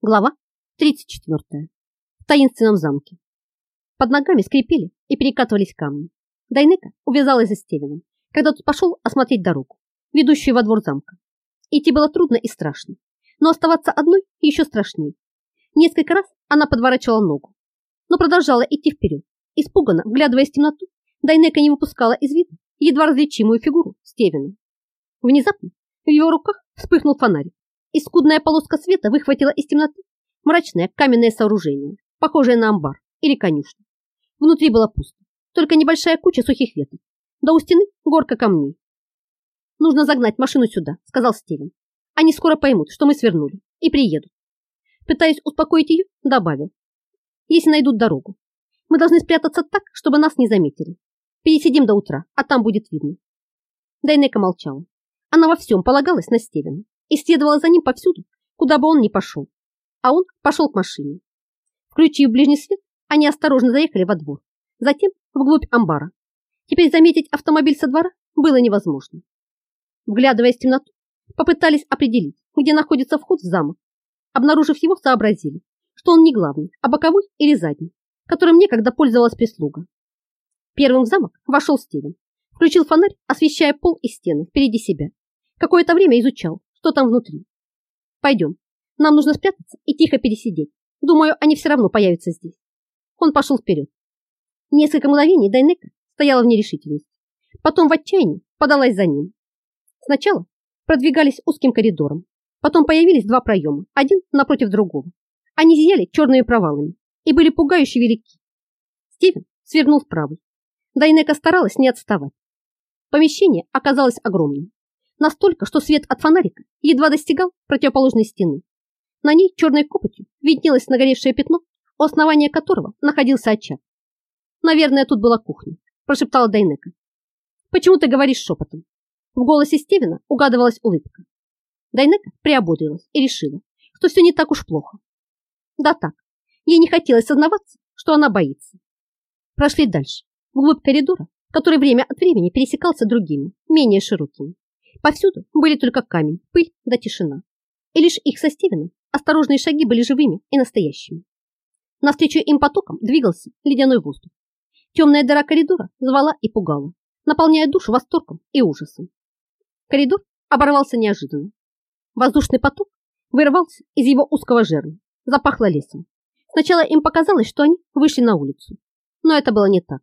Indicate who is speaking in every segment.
Speaker 1: Глава 34. В таинственном замке. Под ногами скрипели и перекатывались камни. Дайнека увязалась за Стивеном, когда тот пошел осмотреть дорогу, ведущую во двор замка. Идти было трудно и страшно, но оставаться одной еще страшнее. Несколько раз она подворачивала ногу, но продолжала идти вперед. Испуганно, вглядываясь в темноту, Дайнека не выпускала из вида едва различимую фигуру Стивена. Внезапно в его руках вспыхнул фонарик и скудная полоска света выхватила из темноты мрачное каменное сооружение, похожее на амбар или конюшню. Внутри было пусто, только небольшая куча сухих веток, да у стены горка камней. «Нужно загнать машину сюда», — сказал Стивен. «Они скоро поймут, что мы свернули, и приедут». Пытаясь успокоить ее, добавил. «Если найдут дорогу, мы должны спрятаться так, чтобы нас не заметили. Пересидим до утра, а там будет видно». Дайнека молчала. Она во всем полагалась на Стивена и следовала за ним повсюду, куда бы он ни пошел. А он пошел к машине. Включив ближний свет, они осторожно заехали во двор, затем вглубь амбара. Теперь заметить автомобиль со двора было невозможно. Вглядываясь в темноту, попытались определить, где находится вход в замок. Обнаружив его, сообразили, что он не главный, а боковой или задний, которым некогда пользовалась прислуга. Первым в замок вошел Стивен, включил фонарь, освещая пол и стены впереди себя. Какое-то время изучал, что там внутри. Пойдем. Нам нужно спрятаться и тихо пересидеть. Думаю, они все равно появятся здесь. Он пошел вперед. Несколько мгновений Дайнека стояла в нерешительности. Потом в отчаянии подалась за ним. Сначала продвигались узким коридором. Потом появились два проема, один напротив другого. Они зияли черными провалами и были пугающе велики. Стивен свернул вправо. Дайнека старалась не отставать. Помещение оказалось огромным. Настолько, что свет от фонарика едва достигал противоположной стены. На ней черной копотью виднелось нагоревшее пятно, у основания которого находился очаг. «Наверное, тут была кухня», – прошептала Дайнека. «Почему ты говоришь шепотом?» В голосе Стивена угадывалась улыбка. Дайнека приободрилась и решила, что все не так уж плохо. Да так, ей не хотелось сознаваться, что она боится. Прошли дальше, вглубь коридора, который время от времени пересекался другими, менее широкими. Повсюду были только камень, пыль да тишина. И лишь их со Стивеном осторожные шаги были живыми и настоящими. Навстречу им потоком двигался ледяной воздух. Темная дыра коридора звала и пугала, наполняя душу восторгом и ужасом. Коридор оборвался неожиданно. Воздушный поток вырвался из его узкого жерла, запахло лесом. Сначала им показалось, что они вышли на улицу, но это было не так.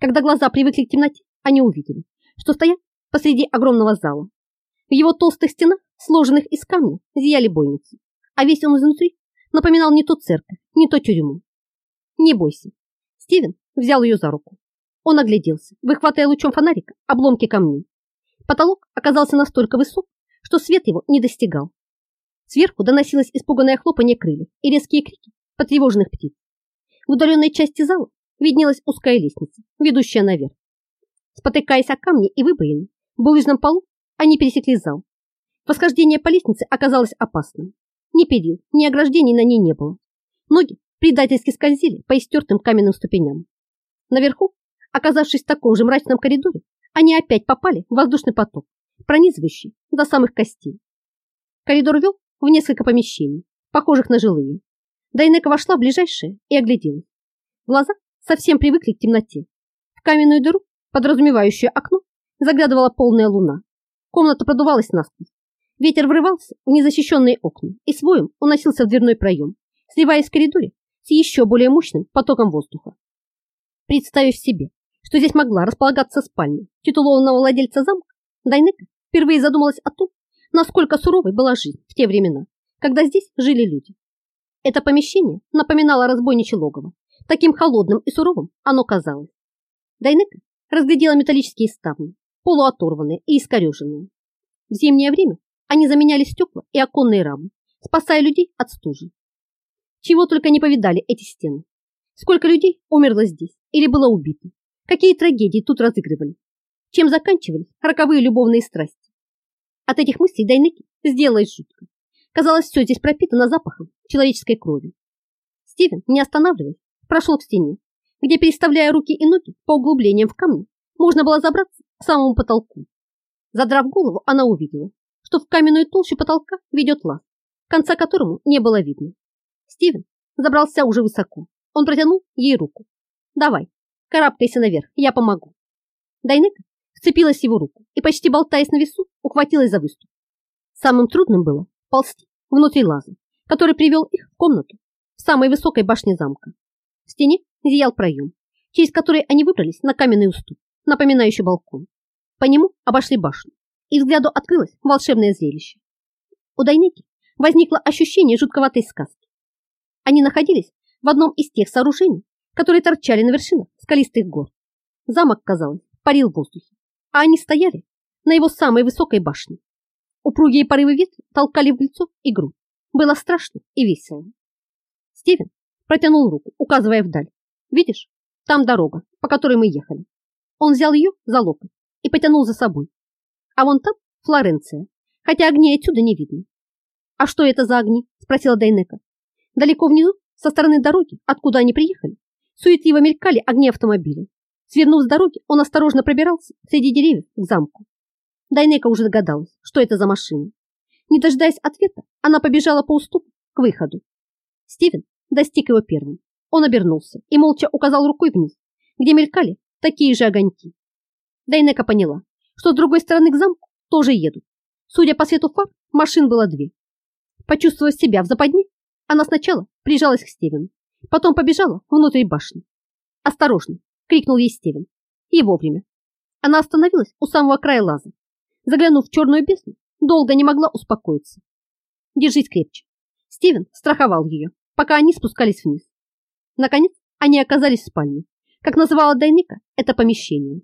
Speaker 1: Когда глаза привыкли к темноте, они увидели, что стоят посреди огромного зала. В его толстых стенах, сложенных из камня, зияли бойницы, а весь он изнутри напоминал не то церковь, не то тюрьму. Не бойся. Стивен взял ее за руку. Он огляделся, выхватывая лучом фонарика обломки камней. Потолок оказался настолько высок, что свет его не достигал. Сверху доносилось испуганное хлопанье крыльев и резкие крики потревоженных птиц. В удаленной части зала виднелась узкая лестница, ведущая наверх. Спотыкаясь о камни и выбоины, булыжном полу они пересекли зал. Восхождение по лестнице оказалось опасным. Ни перил, ни ограждений на ней не было. Ноги предательски скользили по истертым каменным ступеням. Наверху, оказавшись в таком же мрачном коридоре, они опять попали в воздушный поток, пронизывающий до самых костей. Коридор вел в несколько помещений, похожих на жилые. Дайнека вошла в ближайшее и огляделась. Глаза совсем привыкли к темноте. В каменную дыру, подразумевающую окно, заглядывала полная луна. Комната продувалась насквозь. Ветер врывался в незащищенные окна и своем уносился в дверной проем, сливаясь в коридоре с еще более мощным потоком воздуха. Представив себе, что здесь могла располагаться спальня титулованного владельца замка, Дайнека впервые задумалась о том, насколько суровой была жизнь в те времена, когда здесь жили люди. Это помещение напоминало разбойничье логово. Таким холодным и суровым оно казалось. Дайнека разглядела металлические ставни, полуоторванные и искореженные. В зимнее время они заменяли стекла и оконные рамы, спасая людей от стужи. Чего только не повидали эти стены. Сколько людей умерло здесь или было убито. Какие трагедии тут разыгрывали. Чем заканчивались роковые любовные страсти. От этих мыслей Дайнеки сделалось жутко. Казалось, все здесь пропитано запахом человеческой крови. Стивен, не останавливаясь, прошел к стене, где, переставляя руки и ноги по углублениям в камне, можно было забраться к самому потолку. Задрав голову, она увидела, что в каменную толщу потолка ведет лаз. конца которому не было видно. Стивен забрался уже высоко. Он протянул ей руку. «Давай, карабкайся наверх, я помогу». Дайнека вцепилась в его руку и, почти болтаясь на весу, ухватилась за выступ. Самым трудным было ползти внутри лаза, который привел их в комнату в самой высокой башне замка. В стене зиял проем, через который они выбрались на каменный уступ, напоминающий балкон. По нему обошли башню, и взгляду открылось волшебное зрелище. У Дайнеки возникло ощущение жутковатой сказки. Они находились в одном из тех сооружений, которые торчали на вершинах скалистых гор. Замок, казалось, парил в воздухе, а они стояли на его самой высокой башне. Упругие порывы ветра толкали в лицо и грудь. Было страшно и весело. Стивен протянул руку, указывая вдаль. «Видишь, там дорога, по которой мы ехали». Он взял ее за локоть и потянул за собой. А вон там Флоренция, хотя огней отсюда не видно. «А что это за огни?» – спросила Дайнека. Далеко внизу, со стороны дороги, откуда они приехали, суетливо мелькали огни автомобиля. Свернув с дороги, он осторожно пробирался среди деревьев к замку. Дайнека уже догадалась, что это за машина. Не дожидаясь ответа, она побежала по уступу к выходу. Стивен достиг его первым. Он обернулся и молча указал рукой вниз, где мелькали такие же огоньки. Дайнека поняла, что с другой стороны к замку тоже едут. Судя по свету фар, машин было две. Почувствовав себя в западне, она сначала прижалась к Стивену, потом побежала внутрь башни. «Осторожно!» — крикнул ей Стивен. И вовремя. Она остановилась у самого края лаза. Заглянув в черную бездну, долго не могла успокоиться. «Держись крепче!» Стивен страховал ее, пока они спускались вниз. Наконец, они оказались в спальне. Как называла Дайника это помещение.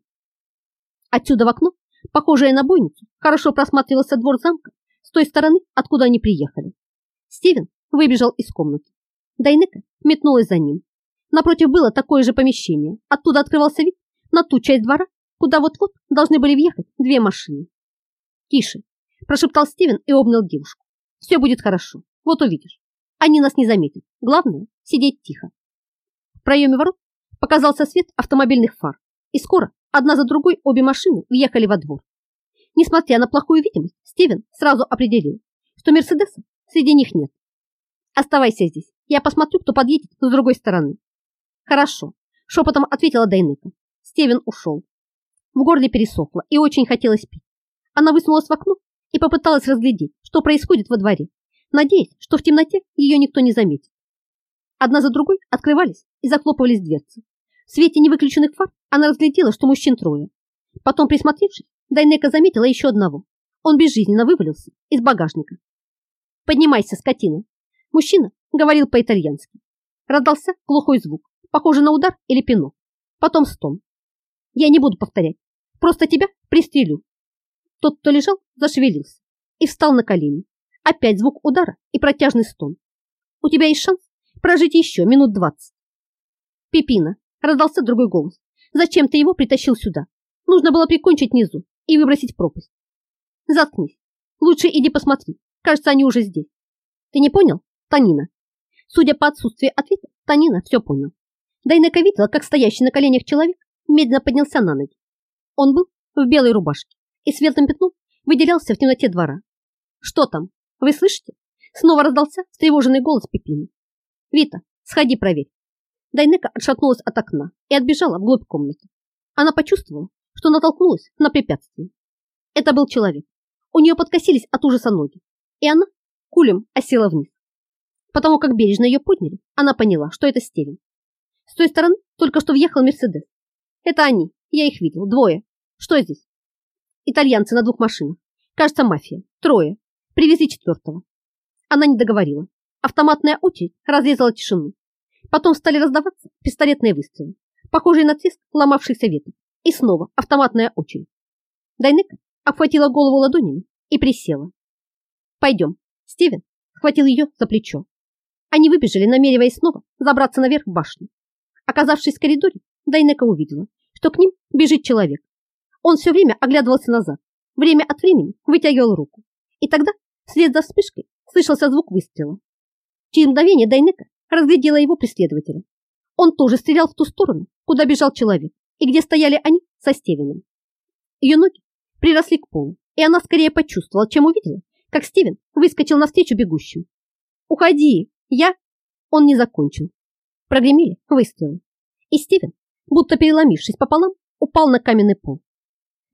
Speaker 1: Отсюда в окно, похожее на бойницу, хорошо просматривался двор замка с той стороны, откуда они приехали. Стивен выбежал из комнаты. Дайнека метнулась за ним. Напротив было такое же помещение. Оттуда открывался вид на ту часть двора, куда вот-вот должны были въехать две машины. «Тише!» – прошептал Стивен и обнял девушку. «Все будет хорошо. Вот увидишь. Они нас не заметят. Главное – сидеть тихо». В проеме ворот показался свет автомобильных фар, и скоро одна за другой обе машины въехали во двор. Несмотря на плохую видимость, Стивен сразу определил, что Мерседеса среди них нет. Оставайся здесь. Я посмотрю, кто подъедет с другой стороны. Хорошо, шепотом ответила Дайнека. Стивен ушел. В горле пересохло и очень хотелось пить. Она высунулась в окно и попыталась разглядеть, что происходит во дворе, надеясь, что в темноте ее никто не заметит. Одна за другой открывались и захлопывались дверцы. В свете невыключенных фар она разглядела, что мужчин трое. Потом, присмотревшись, Дайнека заметила еще одного. Он безжизненно вывалился из багажника. «Поднимайся, скотина!» Мужчина говорил по-итальянски. Раздался глухой звук, похожий на удар или пинок. Потом стон. Я не буду повторять. Просто тебя пристрелю. Тот, кто лежал, зашевелился и встал на колени. Опять звук удара и протяжный стон. У тебя есть шанс прожить еще минут двадцать. Пипина, раздался другой голос. Зачем ты его притащил сюда? Нужно было прикончить внизу и выбросить в пропасть. Заткнись. Лучше иди посмотри. Кажется, они уже здесь. Ты не понял? Танина. Судя по отсутствию ответа, Танина все понял. Дайнека видела, как стоящий на коленях человек медленно поднялся на ноги. Он был в белой рубашке и светлым пятном выделялся в темноте двора. «Что там? Вы слышите?» Снова раздался встревоженный голос Пепины. «Вита, сходи проверь». Дайнека отшатнулась от окна и отбежала вглубь комнаты. Она почувствовала, что натолкнулась на препятствие. Это был человек. У нее подкосились от ужаса ноги, и она кулем осела вниз. Потому как бережно ее подняли, она поняла, что это Стивен. С той стороны только что въехал Мерседес. Это они, я их видел, двое. Что здесь? Итальянцы на двух машинах. Кажется, мафия. Трое. Привезли четвертого. Она не договорила. Автоматная очередь разрезала тишину. Потом стали раздаваться пистолетные выстрелы, похожие на треск ломавшихся веток. И снова автоматная очередь. Дайнека обхватила голову ладонями и присела. «Пойдем». Стивен схватил ее за плечо. Они выбежали, намереваясь снова забраться наверх в башню. Оказавшись в коридоре, Дайнека увидела, что к ним бежит человек. Он все время оглядывался назад, время от времени вытягивал руку. И тогда, вслед за вспышкой, слышался звук выстрела. Через мгновение Дайнека разглядела его преследователя. Он тоже стрелял в ту сторону, куда бежал человек, и где стояли они со Стивеном. Ее ноги приросли к полу, и она скорее почувствовала, чем увидела, как Стивен выскочил навстречу бегущим Уходи! Я...» Он не закончил. Прогремели выстрелы. И Стивен, будто переломившись пополам, упал на каменный пол.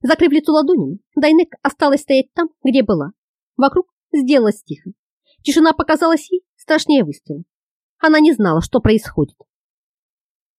Speaker 1: Закрыв лицо ладонями, Дайнек осталась стоять там, где была. Вокруг сделалось тихо. Тишина показалась ей страшнее выстрела. Она не знала, что происходит.